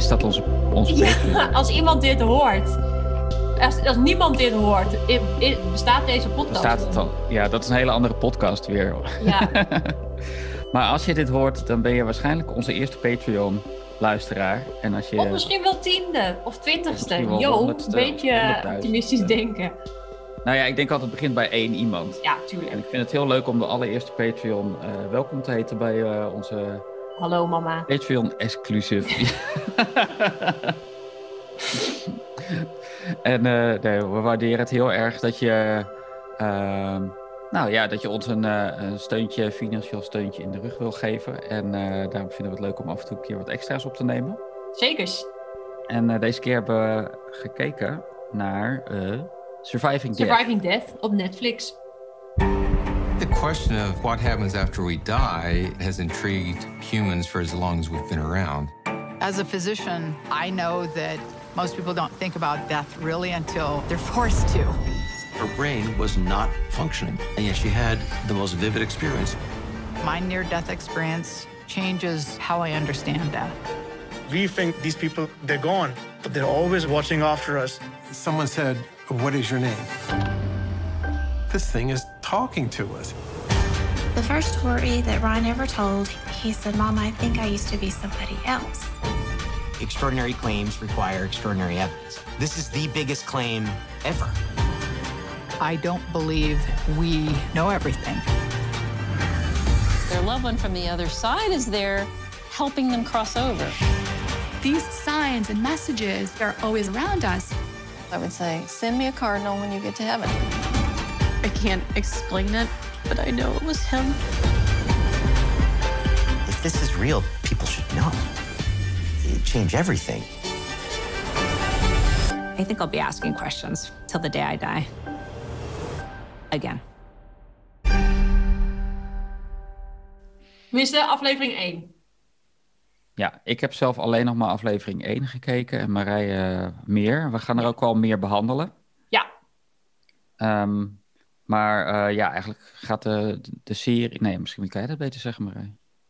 is dat onze, onze Ja, als iemand dit hoort. Als, als niemand dit hoort, bestaat deze podcast. staat het al. Ja, dat is een hele andere podcast weer. Ja, Maar als je dit hoort, dan ben je waarschijnlijk onze eerste Patreon-luisteraar. En als je... of misschien wel tiende of twintigste. Wel Yo, een beetje optimistisch denken. Nou ja, ik denk altijd het begint bij één iemand. Ja, En tuurlijk. ik vind het heel leuk om de allereerste Patreon eh, welkom te heten bij eh, onze Hallo mama. Patreon exclusive. en nee, we waarderen het heel erg dat je, ehm, nou ja, dat je ons een, eh, een steuntje, financieel steuntje in de rug wil geven. En eh, daarom vinden we het leuk om af en toe een keer wat extra's op te nemen. Zekers. En deze keer hebben we gekeken naar Surviving Death. Surviving Death op Netflix. The question of what happens after we die has intrigued humans for as long as we've been around. As a physician, I know that most people don't think about death really until they're forced to. Her brain was not functioning, and yet she had the most vivid experience. My near death experience changes how I understand death. We think these people, they're gone, but they're always watching after us. Someone said, What is your name? This thing is talking to us. The first story that Ryan ever told, he said, Mom, I think I used to be somebody else. Extraordinary claims require extraordinary evidence. This is the biggest claim ever. I don't believe we know everything. Their loved one from the other side is there helping them cross over. These signs and messages are always around us. I would say, send me a cardinal when you get to heaven. I can't explain it, but I know it was him. If this is real, people should know. It'd change everything. I think I'll be asking questions till the day I die. Again. Tenminste, aflevering 1. Ja, ik heb zelf alleen nog maar aflevering 1 gekeken en Marije meer. We gaan er ook wel meer behandelen. Ja. Ehm, maar eh, ja, eigenlijk gaat de, de serie... Nee, misschien kan jij dat beter zeggen,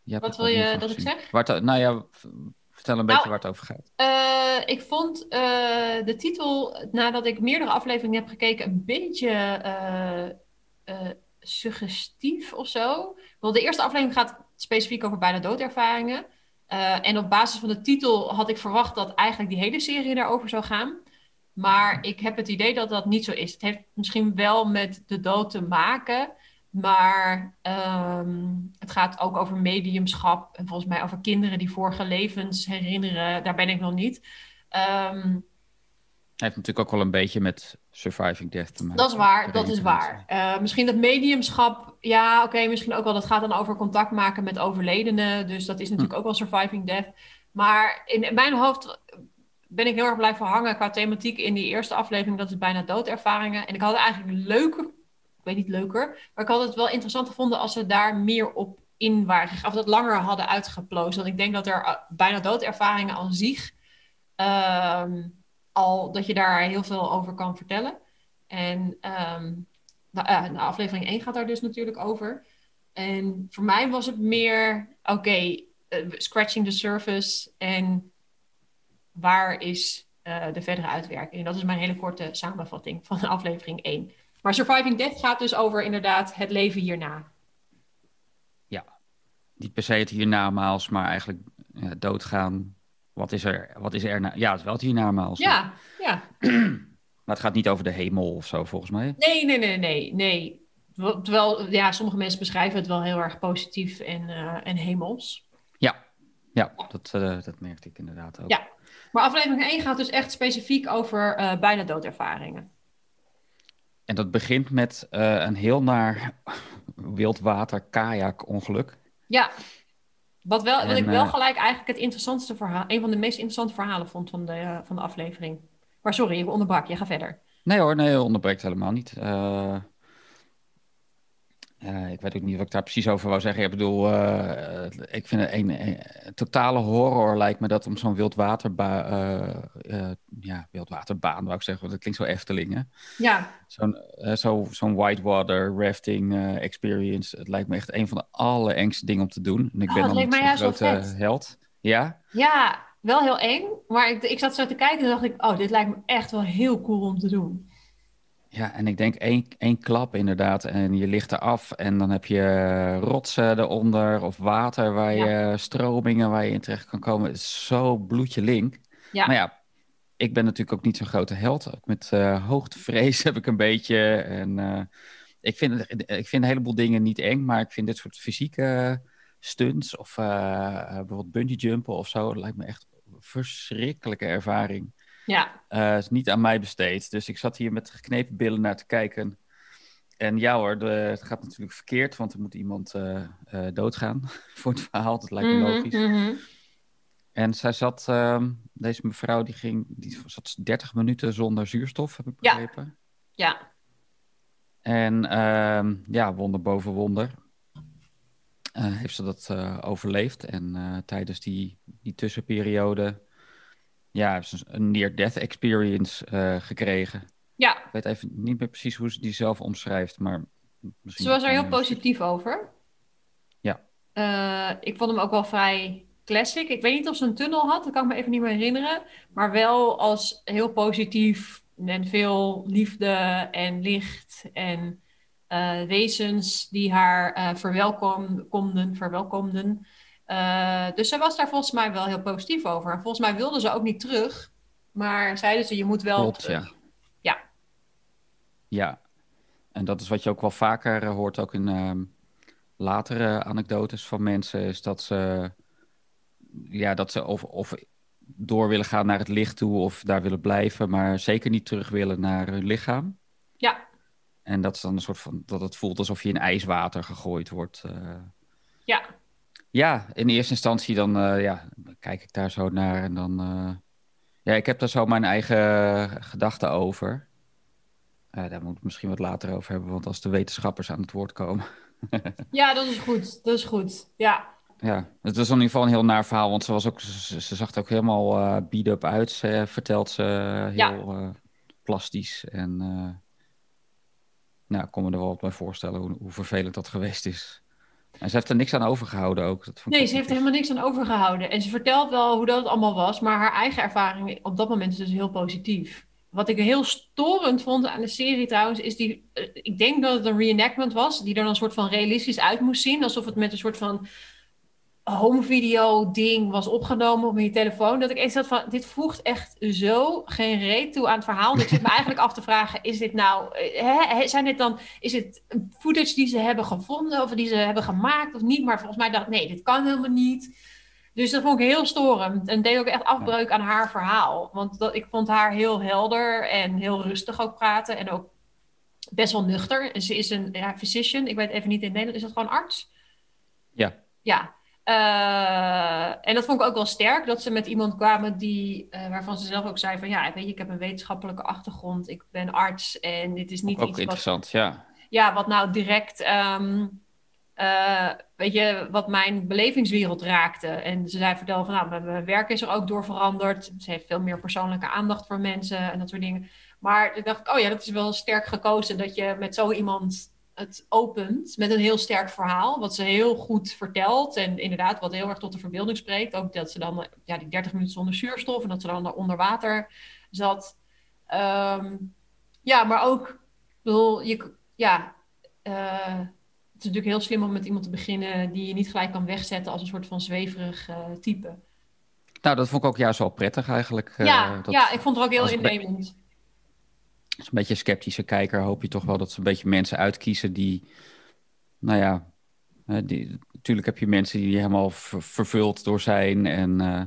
hebt Wat wil je dat ik zeg? Waar nou ja, vertel een Nou, beetje waar het over gaat. Eh, ik vond eh, de titel, nadat ik meerdere afleveringen heb gekeken, een beetje suggestief of zo. Want de eerste aflevering gaat specifiek over bijna doodervaringen. En op basis van de titel had ik verwacht dat eigenlijk die hele serie daarover zou gaan. Maar ik heb het idee dat dat niet zo is. Het heeft misschien wel met de dood te maken. Maar ehm, het gaat ook over mediumschap. En volgens mij over kinderen die vorige levens herinneren. Daar ben ik nog niet. Het heeft natuurlijk ook wel een beetje met Surviving Death te maken. dat is waar, dat is waar. Eh, misschien dat mediumschap, ja, oké, misschien ook wel. Dat gaat dan over contact maken met overledenen. Dus dat is natuurlijk ook wel surviving death. Maar in, in mijn hoofd ben ik heel erg blijven hangen qua thematiek in die eerste aflevering. Dat is bijna doodervaringen. En ik had het eigenlijk leuker, ik weet niet leuker, maar ik had het wel interessant gevonden als ze daar meer op in waren. Of dat langer hadden uitgeplozen. Want ik denk dat er eh, bijna doodervaringen aan zich ehm, al dat je daar heel veel over kan vertellen. En eh, nou, aflevering 1 gaat daar dus natuurlijk over. En voor mij was het meer, oké, eh, scratching the surface en waar is eh, de verdere uitwerking? En dat is mijn hele korte samenvatting van aflevering 1. Maar Surviving Death gaat dus over inderdaad het leven hierna. Ja, niet per se het hiernamaals, maar eigenlijk ja, doodgaan. Wat is er, wat is er na... Ja, het is wel het hiernamaals. Ja, ja. Maar het gaat niet over de hemel of zo, volgens mij. Nee, nee, nee, nee, nee. Terwijl, ja, sommige mensen beschrijven het wel heel erg positief en, eh, en hemels. Ja, ja dat, eh, dat merkte ik inderdaad ook. Ja, maar aflevering 1 gaat dus echt specifiek over eh, bijna doodervaringen. En dat begint met eh, een heel naar wildwater kajak ongeluk. Ja, wat, wel, wat En, ik wel eh, gelijk eigenlijk het interessantste verhaal, een van de meest interessante verhalen vond van de, van de aflevering. Maar sorry, ik onderbrak je, ga verder. Nee hoor, nee, onderbreekt helemaal niet. Eh, ik weet ook niet wat ik daar precies over wou zeggen. Ik bedoel, eh, ik vind het een, een- een totale horror lijkt me dat om zo'n wildwaterbaan, eh, ja, wildwaterbaan wou ik zeggen, want dat klinkt zo Efteling, hè? Ja, Zo'n zo, zo'n whitewater rafting experience. Het lijkt me echt een van de allerengste dingen om te doen. En ik Oh, ben dan wel grote held. Ja? ja, wel heel eng. Maar ik, ik zat zo te kijken en dacht ik, oh, dit lijkt me echt wel heel cool om te doen. Ja, en ik denk één, één klap inderdaad en je ligt eraf en dan heb je rotsen eronder of water waar je stromingen waar je in terecht kan komen. Het is zo bloedje link. Ja. Maar ja, ik ben natuurlijk ook niet zo'n grote held. Ook met uh, hoogtevrees heb ik een beetje. En uh, ik, vind, ik vind een heleboel dingen niet eng, maar ik vind dit soort fysieke stunts of uh, bijvoorbeeld bungee jumpen of zo, dat lijkt me echt een verschrikkelijke ervaring. Ja. Uh, is niet aan mij besteed. Dus ik zat hier met geknepen billen naar te kijken. En ja hoor, de, het gaat natuurlijk verkeerd, want er moet iemand uh, uh, doodgaan voor het verhaal. Dat lijkt me Mhm, logisch. mhm. En zij zat, ehm, deze mevrouw, die, ging, die zat 30 minuten zonder zuurstof, heb ik Ja. begrepen. Ja. En ehm, ja, wonder boven wonder. eh, heeft ze dat eh, overleefd. En eh, tijdens die, die tussenperiode ja, een near-death experience eh, gekregen. Ja. Ik weet even niet meer precies hoe ze die zelf omschrijft, maar misschien... Ze was er heel positief over. Ja. Eh, ik vond hem ook wel vrij classic. Ik weet niet of ze een tunnel had, dat kan ik me even niet meer herinneren. Maar wel als heel positief en veel liefde en licht en eh, wezens die haar verwelkomden. verwelkomden. Eh, dus zij was daar volgens mij wel heel positief over. En volgens mij wilde ze ook niet terug. Maar zeiden ze, je moet wel Klopt, terug. ja. Ja. Ja, en dat is wat je ook wel vaker eh, hoort, ook in ehm, latere anekdotes van mensen, is dat ze, ja, dat ze of, of door willen gaan naar het licht toe of daar willen blijven, maar zeker niet terug willen naar hun lichaam. Ja. En dat is dan een soort van, dat het voelt alsof je in ijswater gegooid wordt. eh. Ja. Ja, in eerste instantie dan eh, ja, kijk ik daar zo naar en dan... eh, ja, ik heb daar zo mijn eigen gedachten over. Eh, daar moet ik misschien wat later over hebben, want als de wetenschappers aan het woord komen... ja, dat is goed. Dat is goed. Ja. ja, het was in ieder geval een heel naar verhaal, want ze, was ook, ze, ze zag er ook helemaal beat-up uit, ze, vertelt ze heel Ja. plastisch. En nou, ik kon me er wel wat bij voorstellen hoe, hoe vervelend dat geweest is. En ze heeft er niks aan overgehouden ook. Dat vond ik Nee, ze heeft er helemaal niks aan overgehouden. En ze vertelt wel hoe dat allemaal was, maar haar eigen ervaring op dat moment is dus heel positief. Wat ik heel storend vond aan de serie trouwens, is die. eh, ik denk dat het een reenactment was, die er dan een soort van realistisch uit moest zien. Alsof het met een soort van home video ding was opgenomen op je telefoon. Dat ik eens had van, dit voegt echt zo geen reet toe aan het verhaal. Dus ik zit me eigenlijk af te vragen, is dit nou, eh, hè, zijn dit dan, is het footage die ze hebben gevonden of die ze hebben gemaakt of niet? Maar volgens mij dacht ik, nee, dit kan helemaal niet. Dus dat vond ik heel storend en deed ook echt afbreuk aan haar verhaal. Want dat, ik vond haar heel helder en heel rustig ook praten en ook best wel nuchter. En ze is een ja, physician, ik weet even niet in Nederland, is dat gewoon arts? Ja, Ja, Eh, en dat vond ik ook wel sterk, dat ze met iemand kwamen die, eh, waarvan ze zelf ook zei van ja, weet je, ik heb een wetenschappelijke achtergrond, ik ben arts en dit is niet ook iets wat, interessant, ja. ja, wat nou direct, ehm, eh, weet je, wat mijn belevingswereld raakte. En ze zei vertelde van nou, mijn- mijn werk is er ook door veranderd. Ze heeft veel meer persoonlijke aandacht voor mensen en dat soort dingen. Maar toen dacht ik, oh ja, dat is wel sterk gekozen dat je met zo iemand het opent met een heel sterk verhaal, wat ze heel goed vertelt en inderdaad wat heel erg tot de verbeelding spreekt. Ook dat ze dan, ja, die 30 minuten zonder zuurstof en dat ze dan onder water zat. Ehm, ja, maar ook, ik bedoel, je, ja, eh, het is natuurlijk heel slim om met iemand te beginnen die je niet gelijk kan wegzetten als een soort van zweverig eh, type. Nou, dat vond ik ook juist wel prettig eigenlijk. eh, ja, dat- ja, ik vond het ook heel innemend. Een beetje een sceptische kijker hoop je toch wel dat ze een beetje mensen uitkiezen die, nou ja, die, natuurlijk heb je mensen die helemaal ver- vervuld door zijn en eh,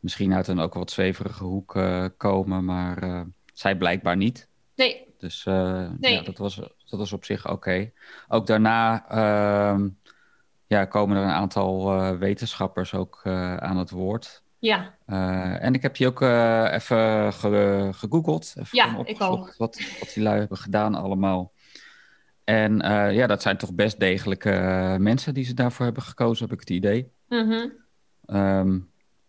misschien uit een ook wat zweverige hoek eh, komen, maar eh, zij blijkbaar niet. Nee, Dus Nee. ja, dat, was, dat was op zich oké. Ook daarna ehm, ja, komen er een aantal wetenschappers ook aan het woord. Ja, Eh, en ik heb die ook eh, even ge- gegoogeld. Even Ja, ik ook. Wat, wat die lui hebben gedaan allemaal. En eh, ja, dat zijn toch best degelijke mensen die ze daarvoor hebben gekozen, heb ik het idee. Ehm,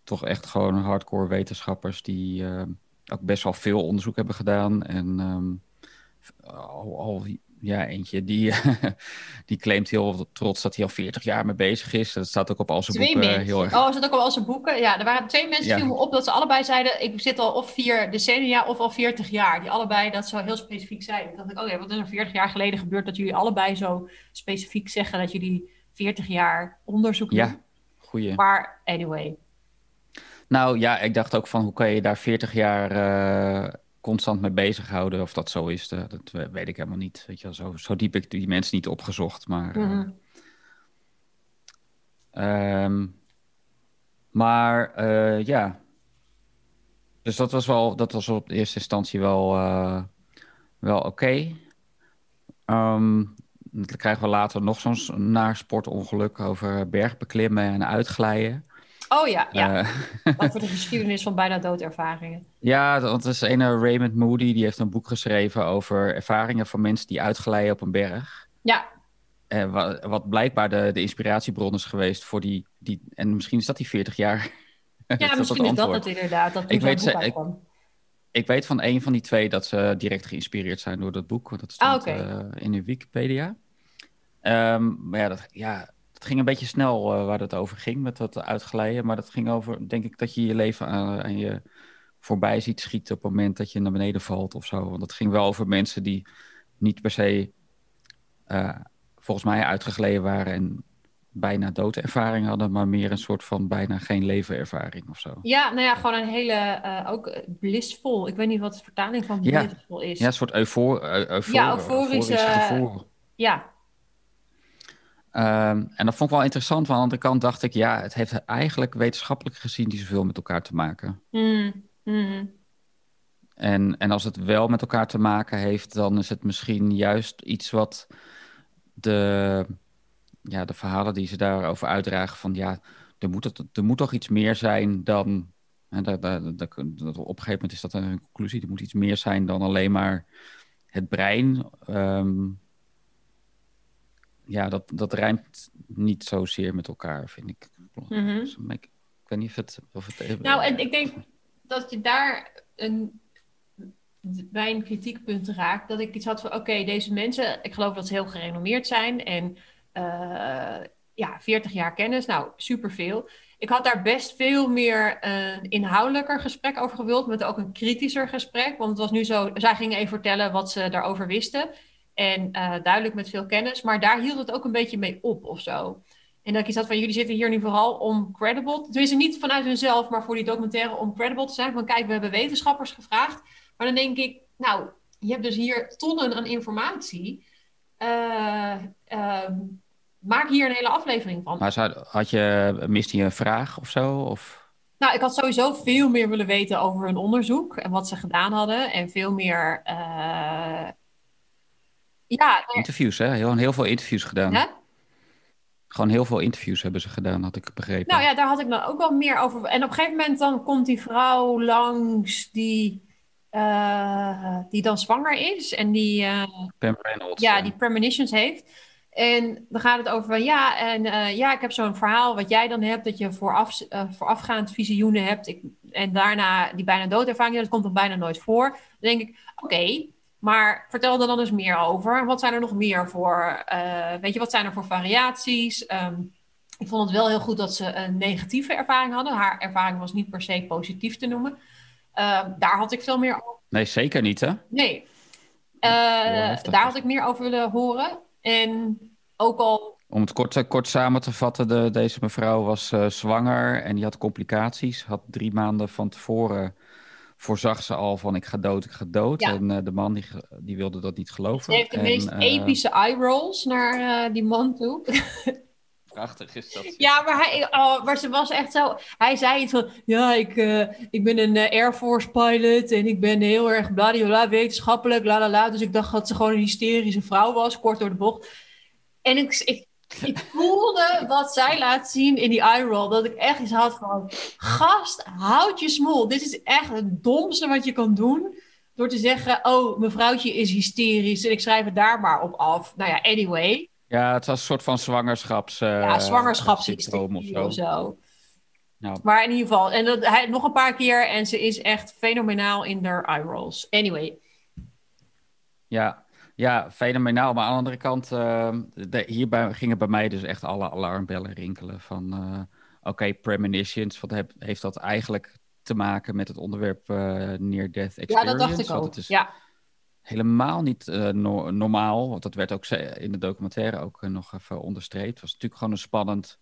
toch echt gewoon hardcore wetenschappers die ook best wel veel onderzoek hebben gedaan. En ehm, al, al ja, eentje die, die claimt heel trots dat hij al 40 jaar mee bezig is. Dat staat ook op al zijn Twee boeken mensen. heel erg. Oh, dat ook al al zijn boeken? Ja, er waren twee mensen Ja. die viel me op dat ze allebei zeiden... ik zit al of vier decennia of al 40 jaar. Die allebei dat zo heel specifiek zeiden. Toen dacht ik, oh ja, wat is er 40 jaar geleden gebeurd... dat jullie allebei zo specifiek zeggen... dat jullie 40 jaar onderzoek doen? Ja, goeie. Maar anyway. Nou ja, ik dacht ook van hoe kan je daar 40 jaar eh, constant mee bezighouden? Of dat zo is, eh, dat we- weet ik helemaal niet. Weet je, wel, zo, zo diep ik die mensen niet opgezocht. Maar, eh, Mhm. ehm, maar eh, ja. Dus dat was wel, dat was op de eerste instantie wel, wel oké. Ehm, dan krijgen we later nog zo'n naar sportongeluk over bergbeklimmen en uitglijden. Oh ja, ja. Eh, Over de geschiedenis van bijna doodervaringen. Ja, dat is ene Raymond Moody, die heeft een boek geschreven over ervaringen van mensen die uitglijden op een berg. Ja, En wat, wat blijkbaar de, de inspiratiebron is geweest voor die, die. En misschien is dat die 40 jaar. ja misschien is dat het inderdaad. Dat Ik weet, ik, ik weet van een van die twee dat ze direct geïnspireerd zijn door dat boek. want Dat Ah, stond oké. eh, in de Wikipedia. Ehm, maar ja, dat, ja, het ging een beetje snel eh, waar het over ging met dat uitglijden. Maar dat ging over, denk ik, dat je je leven aan, aan je voorbij ziet schieten op het moment dat je naar beneden valt of zo. Want het ging wel over mensen die niet per se, eh, volgens mij, uitgegleden waren en bijna doodervaring hadden, maar meer een soort van bijna geen levenervaring of zo. Ja, nou ja, gewoon een hele, eh, ook eh, blissful. Ik weet niet wat de vertaling van Ja, blissful is. ja een soort eufor, eu- eufor, Ja, euforische- gevoel. Ja, Ehm, en dat vond ik wel interessant. Want aan de andere kant dacht ik, ja, het heeft eigenlijk wetenschappelijk gezien niet zoveel met elkaar te maken. Mm, mm. En, en als het wel met elkaar te maken heeft, dan is het misschien juist iets wat de, ja, de verhalen die ze daarover uitdragen van ja, er moet, het, er moet toch iets meer zijn dan. En dat, dat, dat- dat- op een gegeven moment is dat een conclusie. Er moet iets meer zijn dan alleen maar het brein. Ehm, ja, dat, dat rijmt niet zozeer met elkaar, vind ik. Mhm. Dus ik, ik weet niet of het. Of het Nou, en ik denk dat je daar een, bij een kritiekpunt raakt. Dat ik iets had van, oké, deze mensen, ik geloof dat ze heel gerenommeerd zijn. En eh, ja, 40 jaar kennis, nou, superveel. Ik had daar best veel meer een inhoudelijker gesprek over gewild. Met ook een kritischer gesprek. Want het was nu zo, zij gingen even vertellen wat ze daarover wisten. En eh, duidelijk met veel kennis. Maar daar hield het ook een beetje mee op of zo. En dat ik iets had van, jullie zitten hier nu vooral om credible... Tenminste, niet vanuit hunzelf, maar voor die documentaire om credible te zijn. Van kijk, we hebben wetenschappers gevraagd. Maar dan denk ik, nou, je hebt dus hier tonnen aan informatie. Eh, ehm, maak hier een hele aflevering van. Maar zou, had je, miste je een vraag of zo? Of? Nou, ik had sowieso veel meer willen weten over hun onderzoek en wat ze gedaan hadden. En veel meer. eh, Ja, Interviews, hè? Heel, heel veel interviews gedaan. Hè? Gewoon heel veel interviews hebben ze gedaan, had ik begrepen. nou ja, daar had ik dan ook wel meer over. En op een gegeven moment dan komt die vrouw langs die, eh, die dan zwanger is. En die, Pam Reynolds. ja, die premonitions heeft. En dan gaat het over van ja, en eh, ja, ik heb zo'n verhaal wat jij dan hebt, dat je vooraf, voorafgaand visioenen hebt. Ik, en daarna die bijna doodervaring, dat komt dan bijna nooit voor. Dan denk ik, oké, maar vertel er dan eens meer over. Wat zijn er nog meer voor, eh, weet je, wat zijn er voor variaties? Ehm, ik vond het wel heel goed dat ze een negatieve ervaring hadden. Haar ervaring was niet per se positief te noemen. Ehm, daar had ik veel meer over. Nee, zeker niet, hè? Nee. Eh, daar had ik meer over willen horen. En ook al. Om het kort, kort samen te vatten, de, deze mevrouw was eh, zwanger en die had complicaties. Had drie maanden van tevoren voorzag ze al van ik ga dood, ik ga dood. Ja. En eh, de man die, die wilde dat niet geloven. Ze heeft de En, meest eh, epische eye rolls naar eh, die man toe. Prachtig is dat. ja, maar, hij, oh, maar ze was echt zo. Hij zei iets van: Ja, ik, eh, ik ben een Air Force pilot en ik ben heel erg bladiola wetenschappelijk, la la la. Dus ik dacht dat ze gewoon een hysterische vrouw was, kort door de bocht. En ik, ik, ik voelde wat zij laat zien in die eye roll. Dat ik echt iets had van: Gast, houd je smol. Dit is echt het domste wat je kan doen. Door te zeggen: Oh, mevrouwtje is hysterisch. En ik schrijf het daar maar op af. Nou ja, anyway. Ja, het was een soort van zwangerschaps... eh, Ja, syndroom of zwangerschapshysterie zo. of zo. Nou, Maar in ieder geval, en dat, hij nog een paar keer en ze is echt fenomenaal in haar eye rolls. Anyway, Ja, Ja, fenomenaal. Maar aan de andere kant, uh, de, hierbij gingen bij mij dus echt alle alarmbellen rinkelen. Van uh, oké, premonitions, wat heb, heeft dat eigenlijk te maken met het onderwerp uh, near-death experience? Ja, dat dacht ik ook. ja. Helemaal niet no normaal, want dat werd ook in de documentaire ook nog even onderstreept. Het was natuurlijk gewoon een spannend,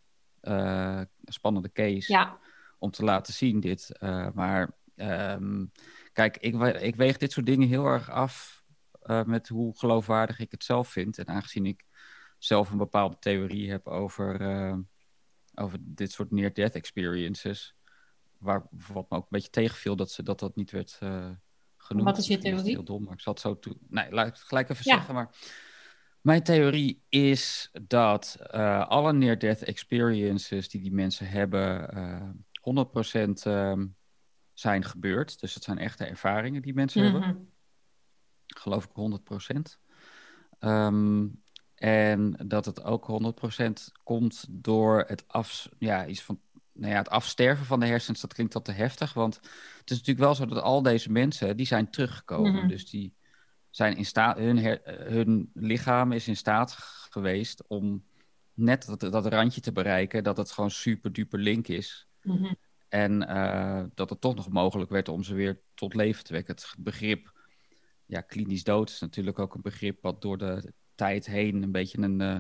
spannende case ja. om te laten zien dit. maar um, kijk, ik, ik weeg dit soort dingen heel erg af uh, met hoe geloofwaardig ik het zelf vind. En aangezien ik zelf een bepaalde theorie heb over, uh, over dit soort near-death experiences, waar, wat me ook een beetje tegenviel dat ze, dat, dat niet werd uh, genoemd. Wat is je theorie? Heel dom, maar ik zal het zo toe. Nee, laat ik het gelijk even ja. zeggen. Maar mijn theorie is dat alle near-death experiences die die mensen hebben, 100% uh, zijn gebeurd. Dus het zijn echte ervaringen die mensen mm -hmm. hebben geloof ik 100 procent. Um, en dat het ook 100% komt door het, af, ja, iets van, nou ja, het afsterven van de hersens. Dat klinkt wat te heftig, want het is natuurlijk wel zo dat al deze mensen, die zijn teruggekomen. Mm -hmm. Dus die zijn in staat, hun, her, hun lichaam is in staat geweest om net dat, dat randje te bereiken, dat het gewoon super duper link is. Mm -hmm. En uh, dat het toch nog mogelijk werd om ze weer tot leven te wekken. Het begrip ja, klinisch dood is natuurlijk ook een begrip wat door de tijd heen een beetje een, uh,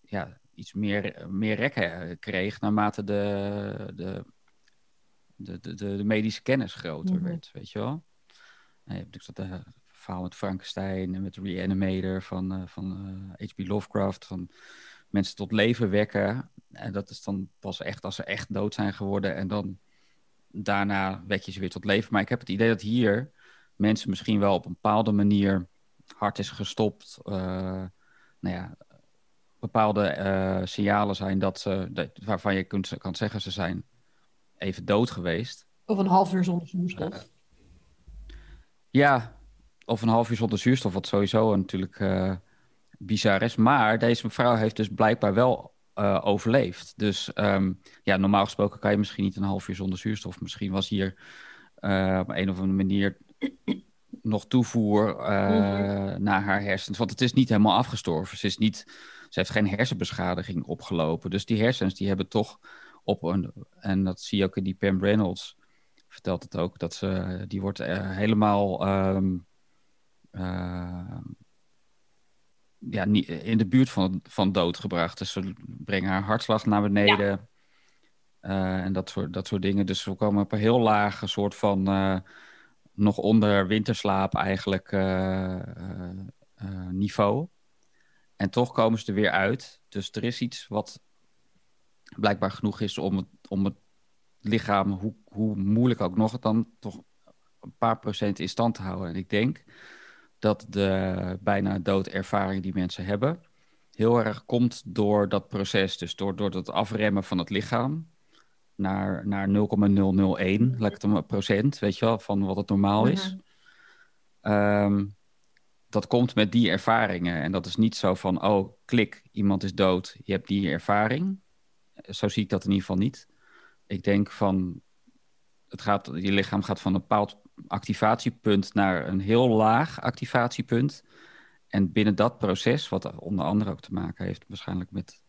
ja, iets meer, meer rekken kreeg naarmate de, de, de, de, de medische kennis groter mm -hmm. werd, weet je wel. En je hebt natuurlijk dat uh, verhaal met Frankenstein en met Reanimator van, uh, van H.P. Lovecraft, van mensen tot leven wekken. En dat is dan pas echt als ze echt dood zijn geworden en dan daarna wek je ze weer tot leven. Maar ik heb het idee dat hier mensen misschien wel op een bepaalde manier hard is gestopt. Uh, nou ja, bepaalde uh, signalen zijn dat ze, dat, waarvan je kunt, kan zeggen ze zijn even dood geweest. Of een half uur zonder zuurstof. Uh, ja, of een half uur zonder zuurstof, wat sowieso natuurlijk bizar is. Maar deze mevrouw heeft dus blijkbaar wel overleefd. Dus um, ja, normaal gesproken kan je misschien niet een half uur zonder zuurstof. Misschien was hier op een of andere manier nog toevoer uh, mm-hmm. naar haar hersens. Want het is niet helemaal afgestorven. Ze, is niet, ze heeft geen hersenbeschadiging opgelopen. Dus die hersens die hebben toch op een... En dat zie je ook in die Pam Reynolds. Vertelt het ook. Dat ze, die wordt uh, helemaal... Um, uh, ja, niet, in de buurt van, van dood gebracht. Dus ze brengen haar hartslag naar beneden. Ja. En dat soort, dat soort dingen. Dus we komen op een heel lage soort van nog onder winterslaap eigenlijk uh, uh, niveau. En toch komen ze er weer uit. Dus er is iets wat blijkbaar genoeg is om het, om het lichaam, hoe, hoe moeilijk ook nog, dan toch een paar procent in stand te houden. En ik denk dat de bijna doodervaring die mensen hebben, heel erg komt door dat proces. Dus door, door het afremmen van het lichaam naar, naar 0,001, laat ik het procent, weet je wel, van wat het normaal is. Um, dat komt met die ervaringen. En dat is niet zo van, oh, klik, iemand is dood, je hebt die ervaring. Zo zie ik dat in ieder geval niet. Ik denk van, het gaat, je lichaam gaat van een bepaald activatiepunt naar een heel laag activatiepunt. En binnen dat proces, wat onder andere ook te maken heeft waarschijnlijk met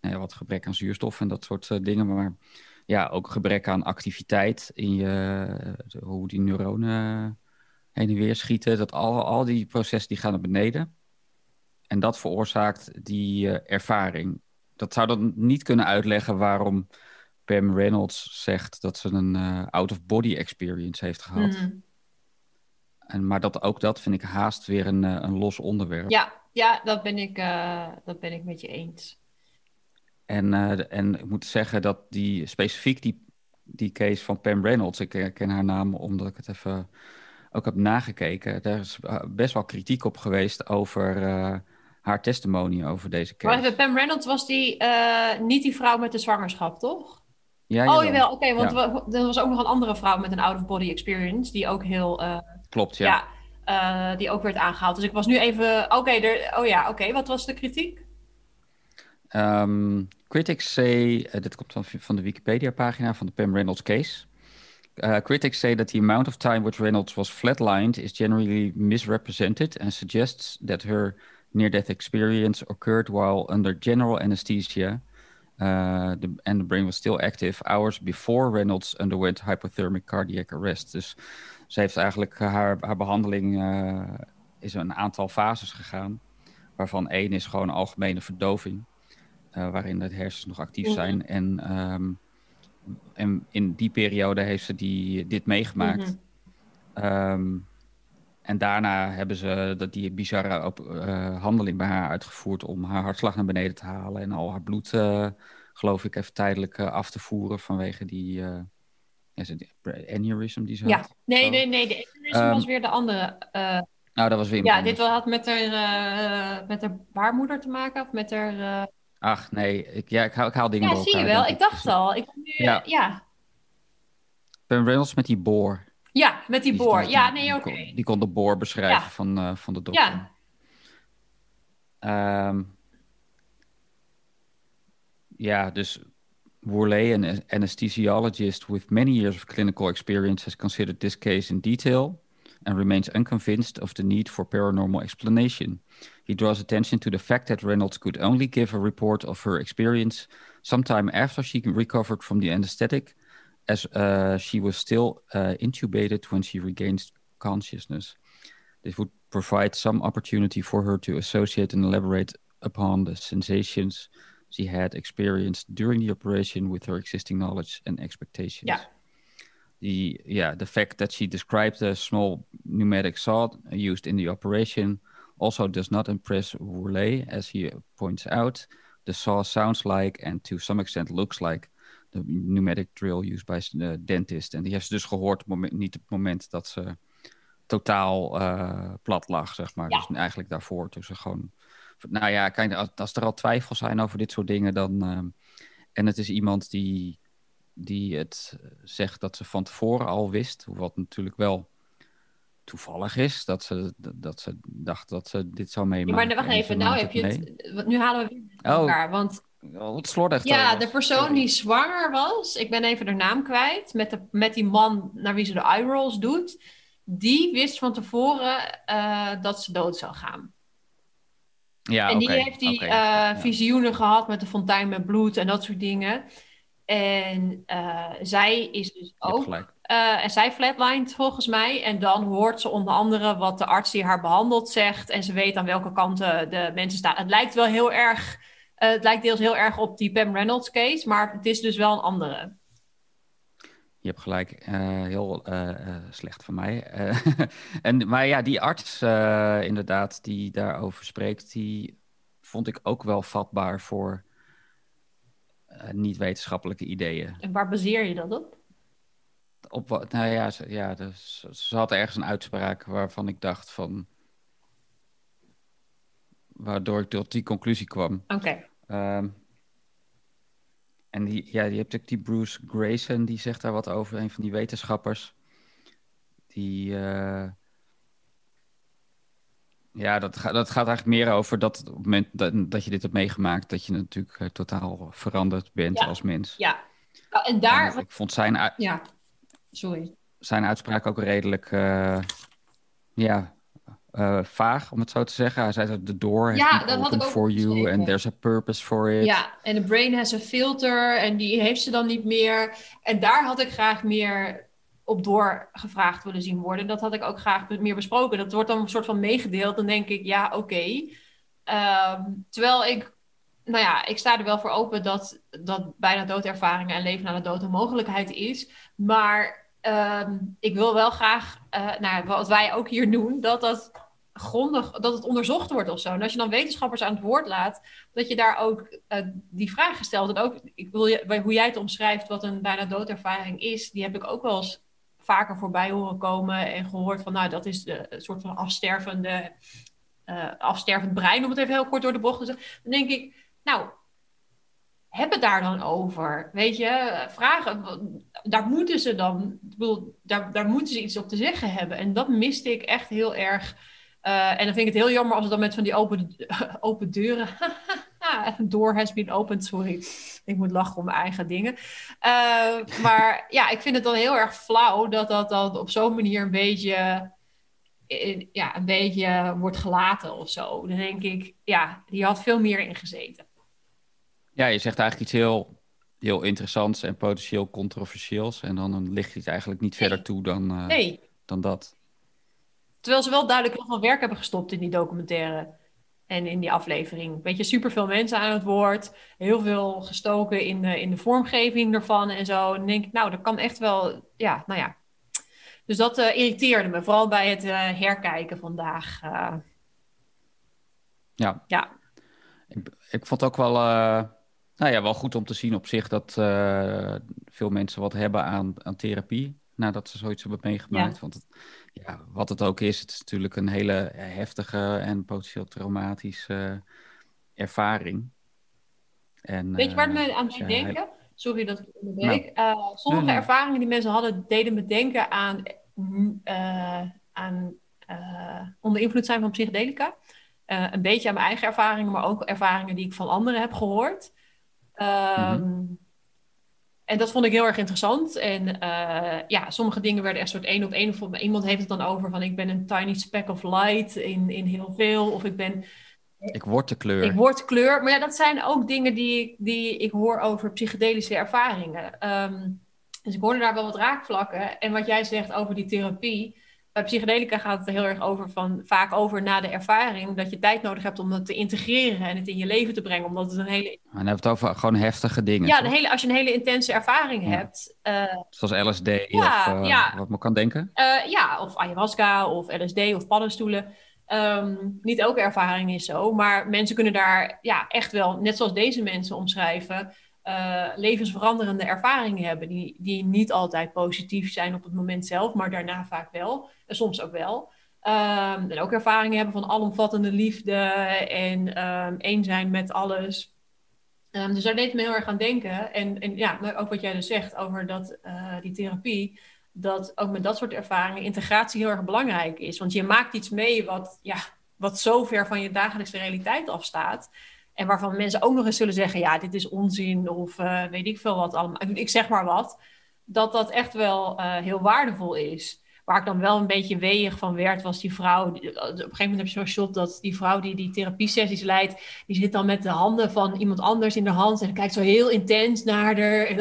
nou ja, wat gebrek aan zuurstof en dat soort uh, dingen, maar ja, ook gebrek aan activiteit in je, hoe die neuronen heen en weer schieten. Dat al, al die processen die gaan naar beneden. En dat veroorzaakt die uh, ervaring. Dat zou dan niet kunnen uitleggen waarom Pam Reynolds zegt dat ze een uh, out-of-body experience heeft gehad. Mm. En, maar dat, ook dat vind ik haast weer een, uh, een los onderwerp. Ja, ja dat, ben ik, dat ben ik met je eens. En, uh, en ik moet zeggen dat die specifiek die, die case van Pam Reynolds, ik ken haar naam omdat ik het even ook heb nagekeken. Daar is best wel kritiek op geweest over uh, haar testimonie over deze case. Maar Pam Reynolds was die, uh, niet die vrouw met de zwangerschap, toch? Ja, oh jawel, oké, okay, want ja. we, er was ook nog een andere vrouw met een out-of-body experience, die ook heel... Klopt, ja. ja die ook werd aangehaald. Dus ik was nu even, oké, okay, oh ja, oké, okay, wat was de kritiek? Um, critics say, uh, dit komt van, de Wikipedia-pagina van de Pam Reynolds case. Uh, critics say that the amount of time which Reynolds was flatlined is generally misrepresented and suggests that her near death experience occurred while under general anesthesia uh, the, and the brain was still active hours before Reynolds underwent hypothermic cardiac arrest. Dus ze heeft eigenlijk haar, haar behandeling uh, is een aantal fases gegaan, waarvan één is gewoon algemene verdoving, uh, waarin de hersens nog actief mhm. zijn. En, um, en in die periode heeft ze die, dit meegemaakt. -hmm. um, en daarna hebben ze dat die bizarre op, uh, handeling bij haar uitgevoerd om haar hartslag naar beneden te halen en al haar bloed, uh, geloof ik, even tijdelijk af te voeren vanwege die, is het aneurysm die ze ja. had. Nee, nee, nee, de aneurysm um, was weer de andere. nou, dat was weer. Ja, dit had met haar, met haar baarmoeder te maken of met haar. Ach nee, ik, ja, ik, haal, ik haal dingen Ja, door zie je wel. Ik dacht al. Ik, nu, Ja. ja. Ben Reynolds met die boor. Ja, met die boor. Ja, nee, oké. kon- Die kon de boor beschrijven Ja. van, eh, van de dokter. Ja, Ehm, ja, dus Worley, an anesthesiologist with many years of clinical experience, has considered this case in detail and remains unconvinced of the need for paranormal explanation. He draws attention to the fact that Reynolds could only give a report of her experience sometime after she recovered from the anesthetic, as uh, she was still uh, intubated when she regained consciousness. This would provide some opportunity for her to associate and elaborate upon the sensations she had experienced during the operation with her existing knowledge and expectations. Ja. The yeah, the fact that she described a small pneumatic saw used in the operation also does not impress Worley, as he points out. The saw sounds like and to some extent looks like the pneumatic drill used by the dentist. En die heeft ze dus gehoord, moment, niet op het moment dat ze totaal eh, plat lag, zeg maar. Ja. Dus eigenlijk daarvoor. Dus ze gewoon. Nou ja, als, als er al twijfels zijn over dit soort dingen, dan. ehm, en het is iemand die, die het eh, zegt dat ze van tevoren al wist, wat natuurlijk wel toevallig is, dat ze, dat ze dacht dat ze dit zou Ja, meemaken. maar wacht even, nou heb je mee. het. want Nu halen we weer met Oh. elkaar. Want Oh, het slordigt ja, de wat. persoon Sorry. die zwanger was, ik ben even de naam kwijt, met, de, met die man naar wie ze de eye rolls doet, die wist van tevoren eh, dat ze dood zou gaan. Ja, en die heeft die eh, ja. visioenen gehad met de fontein met bloed en dat soort dingen. En eh, zij is dus ook. eh, en zij flatlined volgens mij. En dan hoort ze onder andere wat de arts die haar behandelt zegt. En ze weet aan welke kanten de mensen staan. Het lijkt wel heel erg. eh, het lijkt deels heel erg op die Pam Reynolds case. Maar het is dus wel een andere. Je hebt gelijk, heel slecht van mij. En, maar ja, die arts inderdaad die daarover spreekt, die vond ik ook wel vatbaar voor niet-wetenschappelijke ideeën. En waar baseer je dat op? Op wat, nou ja, ze, ja dus, ze had ergens een uitspraak waarvan ik dacht van, waardoor ik tot die conclusie kwam. Oké. Ehm, en die, ja, je hebt ook die Bruce Grayson, die zegt daar wat over, een van die wetenschappers. Die, eh, ja, dat, gaat dat gaat eigenlijk meer over dat op het moment dat, dat je dit hebt meegemaakt, dat je natuurlijk eh, totaal veranderd bent Ja. als mens. Ja. Nou, en daar. En ik vond zijn, Ja. Sorry. zijn uitspraak ook redelijk, eh, ja, eh, vaag, om het zo te zeggen. Hij zei dat the door Ja, dat had ik opened ook for you and there's a purpose for it. Ja, en de brain has a filter en die heeft ze dan niet meer. En daar had ik graag meer op doorgevraagd willen zien worden. Dat had ik ook graag meer besproken. Dat wordt dan een soort van meegedeeld. Dan denk ik, ja, oké. Ehm, terwijl ik, nou ja, ik sta er wel voor open dat, dat bijna doodervaringen en leven na de dood een mogelijkheid is. Maar ehm, ik wil wel graag, eh, nou, wat wij ook hier doen, dat dat grondig, dat het onderzocht wordt of zo. En als je dan wetenschappers aan het woord laat, dat je daar ook eh, die vragen stelt. En ook, ik wil je, hoe jij het omschrijft, wat een bijna doodervaring is, die heb ik ook wel eens vaker voorbij horen komen en gehoord van, nou, dat is de, een soort van afstervende, eh, afstervend brein, om het even heel kort door de bocht te zeggen. Dan denk ik, nou, heb het daar dan over? Weet je, vragen, daar moeten ze dan, ik bedoel, daar, daar moeten ze iets op te zeggen hebben. En dat miste ik echt heel erg. Eh, en dan vind ik het heel jammer als het dan met van die open, open deuren door has been opened, sorry. Ik moet lachen om mijn eigen dingen. Uh, maar ja, ik vind het dan heel erg flauw dat dat dan op zo'n manier een beetje, ja, een beetje wordt gelaten of zo. Dan denk ik, ja, die had veel meer ingezeten. Ja, je zegt eigenlijk iets heel, heel interessants en potentieel controversieels. En dan ligt je het eigenlijk niet verder toe dan, uh, nee. dan dat. Terwijl ze wel duidelijk heel veel werk hebben gestopt in die documentaire en in die aflevering. Weet je, superveel mensen aan het woord. Heel veel gestoken in de, in de vormgeving ervan en zo. En dan denk ik, nou, dat kan echt wel, ja, nou ja. Dus dat uh, irriteerde me, vooral bij het uh, herkijken vandaag. Uh, ja. ja. Ik, ik vond ook wel, nou ja, wel goed om te zien op zich dat veel mensen wat hebben aan, aan therapie. Nadat ze zoiets hebben meegemaakt. Ja. Want het, ja, wat het ook is, het is natuurlijk een hele heftige en potentieel traumatische ervaring. En, Weet je waar het uh, me aan ja, denken? Sorry dat ik het onderbreek. Nou. Uh, sommige Nee, ervaringen die mensen hadden, deden me denken aan, mm, uh, aan uh, onder invloed zijn van psychedelica. Een beetje aan mijn eigen ervaringen, maar ook ervaringen die ik van anderen heb gehoord. Um, En dat vond ik heel erg interessant. En uh, ja, sommige dingen werden echt soort één op één. Of iemand heeft het dan over van ik ben een tiny speck of light in, in heel veel. Of ik ben... Ik word de kleur. Ik word kleur. Maar ja, dat zijn ook dingen die, die ik hoor over psychedelische ervaringen. Um, dus ik hoorde daar wel wat raakvlakken. En wat jij zegt over die therapie. Bij psychedelica gaat het er heel erg over van, vaak over na de ervaring. Dat je tijd nodig hebt om dat te integreren en het in je leven te brengen. Omdat het een hele... Maar dan hebben we het over gewoon heftige dingen. Ja, een hele, als je een hele intense ervaring Ja. hebt. Uh, Zoals LSD Ja, of uh, ja. wat men kan denken. uh, ja, of ayahuasca of LSD of paddenstoelen. Um, niet elke ervaring is zo, maar mensen kunnen daar ja, echt wel, net zoals deze mensen omschrijven, uh, levensveranderende ervaringen hebben. Die, die niet altijd positief zijn op het moment zelf, maar daarna vaak wel. En soms ook wel. Um, en ook ervaringen hebben van alomvattende liefde en um, één zijn met alles. Um, dus daar deed me heel erg aan denken. En, en ja, ook wat jij dus zegt over dat, uh, die therapie. Dat ook met dat soort ervaringen integratie heel erg belangrijk is. Want je maakt iets mee wat, ja, wat zo ver van je dagelijkse realiteit afstaat. En waarvan mensen ook nog eens zullen zeggen: ja, dit is onzin. Of uh, weet ik veel wat allemaal. Ik zeg maar wat. Dat dat echt wel uh, heel waardevol is. Waar ik dan wel een beetje weeg van werd, was die vrouw. Op een gegeven moment heb je zo'n shot dat die vrouw die die therapiesessies leidt, die zit dan met de handen van iemand anders in de hand en kijkt zo heel intens naar haar.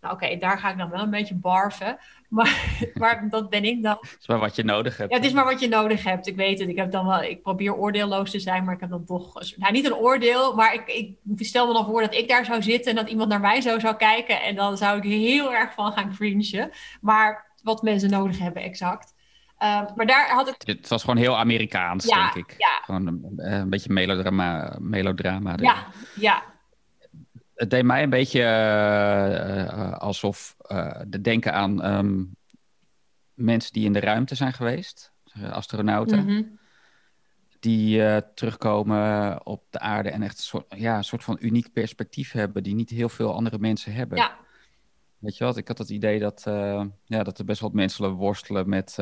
Nou, oké, daar ga ik dan wel een beetje barven. Maar, maar dat ben ik dan. Het is maar wat je nodig hebt. Ja, het is maar wat je nodig hebt. Ik weet het. Ik, heb dan wel, ik probeer oordeelloos te zijn, maar ik heb dan toch... Nou, niet een oordeel, maar ik, ik stel me dan voor dat ik daar zou zitten... en dat iemand naar mij zo zou kijken. En dan zou ik heel erg van gaan cringen. Maar wat mensen nodig hebben, exact. Uh, maar daar had ik... Het was gewoon heel Amerikaans, ja, denk ik. Ja. Gewoon een, een beetje melodrama. melodrama ja, ja. Het deed mij een beetje uh, uh, alsof uh, de denken aan um, mensen die in de ruimte zijn geweest, astronauten, Mhm. mm -hmm. die terugkomen op de aarde en echt een soort, ja, een soort van uniek perspectief hebben die niet heel veel andere mensen hebben. Ja. Weet je wat? Ik had het idee dat, ja, dat er best wel mensen worstelen met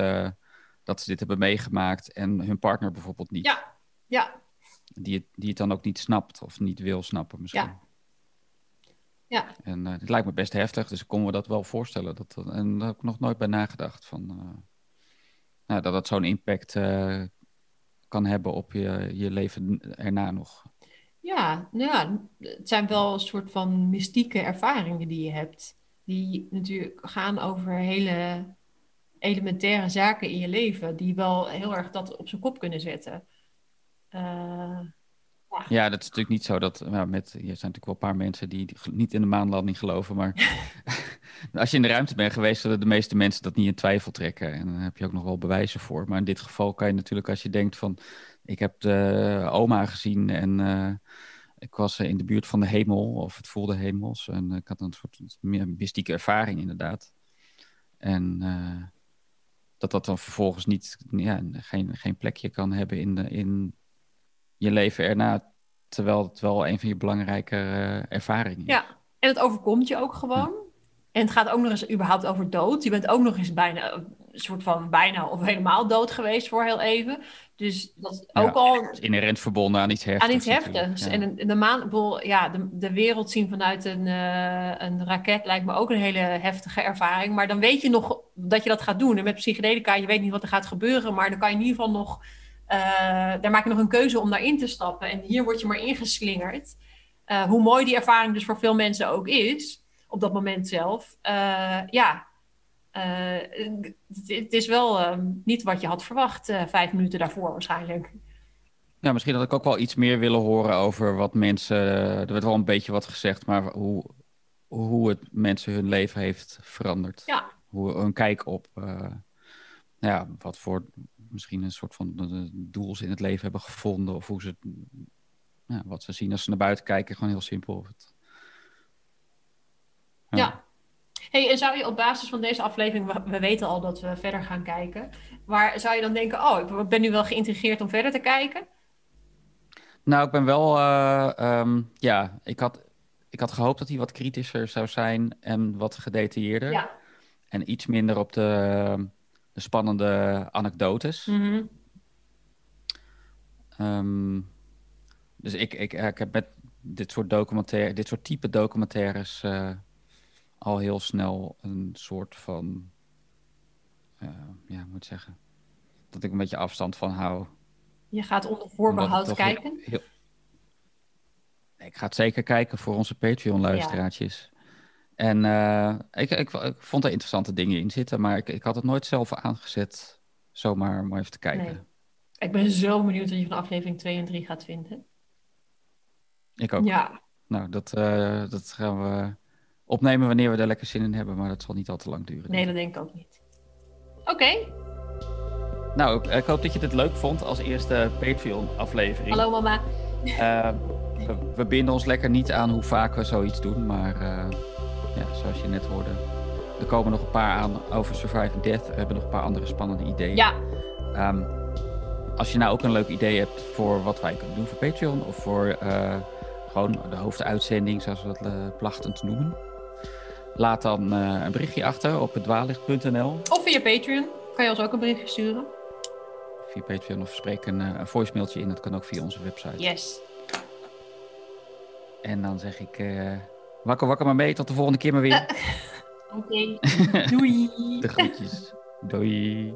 dat ze dit hebben meegemaakt en hun partner bijvoorbeeld niet. Ja, ja. Die het, die het dan ook niet snapt of niet wil snappen misschien. Ja. Ja. En het lijkt me best heftig, dus ik kon me dat wel voorstellen. Dat, en daar heb ik nog nooit bij nagedacht. Van, uh, nou, dat dat zo'n impact uh, kan hebben op je, je leven erna nog. Ja, nou ja, het zijn wel een soort van mystieke ervaringen die je hebt. Die natuurlijk gaan over hele elementaire zaken in je leven. Die wel heel erg dat op zijn kop kunnen zetten. Uh, ja. dat is natuurlijk niet zo dat. Nou, met, er zijn natuurlijk wel een paar mensen die niet in de maanlanding geloven. Maar als je in de ruimte bent geweest, zullen de meeste mensen dat niet in twijfel trekken. En dan heb je ook nog wel bewijzen voor. Maar in dit geval kan je natuurlijk, als je denkt van. Ik heb de oma gezien en uh, ik was in de buurt van de hemel, of het voelde hemels. En ik had een soort meer mystieke ervaring, inderdaad. En uh, dat dat dan vervolgens niet, ja, geen, geen plekje kan hebben in, de, in je leven erna. Terwijl het wel een van je belangrijke uh, ervaringen is. Ja, en het overkomt je ook gewoon. Ja. En het gaat ook nog eens überhaupt over dood. Je bent ook nog eens bijna soort van bijna of helemaal dood geweest voor heel even. Dus dat is Ja, ook al is inherent verbonden aan iets heftigs. aan iets heftigs. Ja. En in de maan, ja, de, de wereld zien vanuit een, eh, een raket lijkt me ook een hele heftige ervaring. Maar dan weet je nog dat je dat gaat doen. En met psychedelica, je weet niet wat er gaat gebeuren, maar dan kan je in ieder geval nog, eh, daar maak je nog een keuze om daarin te stappen. En hier word je maar ingeslingerd. Eh, hoe mooi die ervaring dus voor veel mensen ook is, op dat moment zelf. Eh, ja, het, is wel ehm, niet wat je had verwacht vijf minuten daarvoor waarschijnlijk. Ja, misschien had ik ook wel iets meer willen horen over wat mensen. Er werd wel een beetje wat gezegd, maar hoe, hoe het mensen hun leven heeft veranderd. Ja. Hoe hun kijk op. ja, wat voor misschien een soort van doel ze in het leven hebben gevonden. Of hoe ze. Ja, wat ze zien als ze naar buiten kijken. Gewoon heel simpel. Het- Ja. Hey, en zou je op basis van deze aflevering, we, we weten al dat we verder gaan kijken, maar zou je dan denken, oh, ik ben nu wel geïntrigeerd om verder te kijken? Nou, ik ben wel. eh, ehm, ja, ik had, ik had gehoopt dat hij wat kritischer zou zijn en wat gedetailleerder. Ja. En iets minder op de, de spannende anekdotes. Mhm. Ehm, dus ik, ik, ik heb met dit soort documentaire, dit soort type documentaires eh, al heel snel een soort van, eh, ja, moet zeggen, dat ik een beetje afstand van hou. Je gaat onder voorbehoud heel- kijken. heel- Ik ga het zeker kijken voor onze Patreon-luisteraartjes. En eh, ik, ik, ik vond er interessante dingen in zitten, maar ik, ik had het nooit zelf aangezet, zomaar om even te kijken. Nee. Ik ben zo benieuwd wat je van aflevering 2 en 3 gaat vinden. Ik ook. Ja. Nou, dat, eh, dat gaan we opnemen wanneer we er lekker zin in hebben, maar dat zal niet al te lang duren. Nee, dat denk ik ook niet. Oké, Nou, ik, hoop dat je dit leuk vond als eerste Patreon-aflevering. hallo mama. Eh, we, we binden ons lekker niet aan hoe vaak we zoiets doen, maar ja, zoals je net hoorde, er komen nog een paar aan over Survive Death. We hebben nog een paar andere spannende ideeën. Ja. Ehm, als je nou ook een leuk idee hebt voor wat wij kunnen doen voor Patreon of voor eh, gewoon de hoofduitzending, zoals we dat eh, plachten te noemen, laat dan eh, een berichtje achter op het dwaallicht.nl Of via Patreon. Kan je ons ook een berichtje sturen? via Patreon of spreek een, een voicemailtje in. Dat kan ook via onze website. Yes. En dan zeg ik, wakker wakker maar mee. Tot de volgende keer maar weer. Oké, doei. De groetjes. Doei.